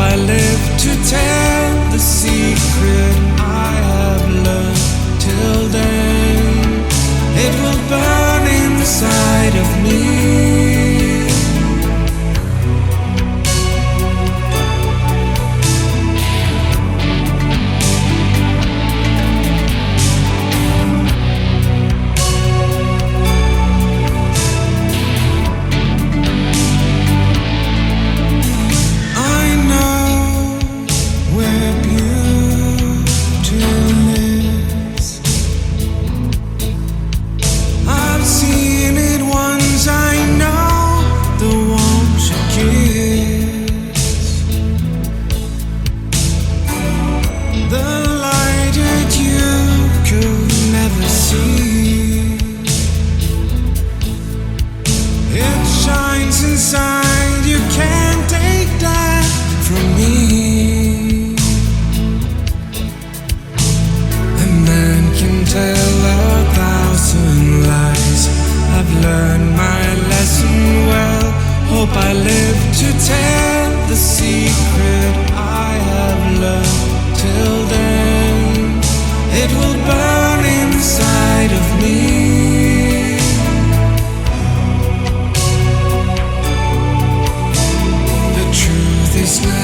I live to tell tell a thousand lies. I've learned my lesson well. Hope I live to tell the secret I have learned. Till then, it will burn inside of me. The It's not.